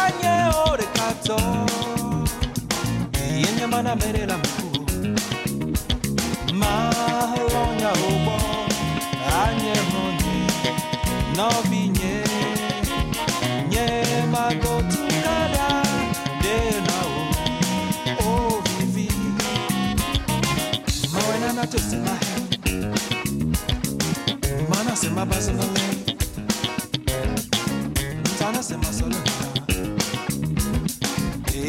anye ore kato yenye mana merela mkuu. Malonya ubo anye honye novinye nye. Magotukada denao o vivi mawenana tosimahe mana sema basanale ntana sema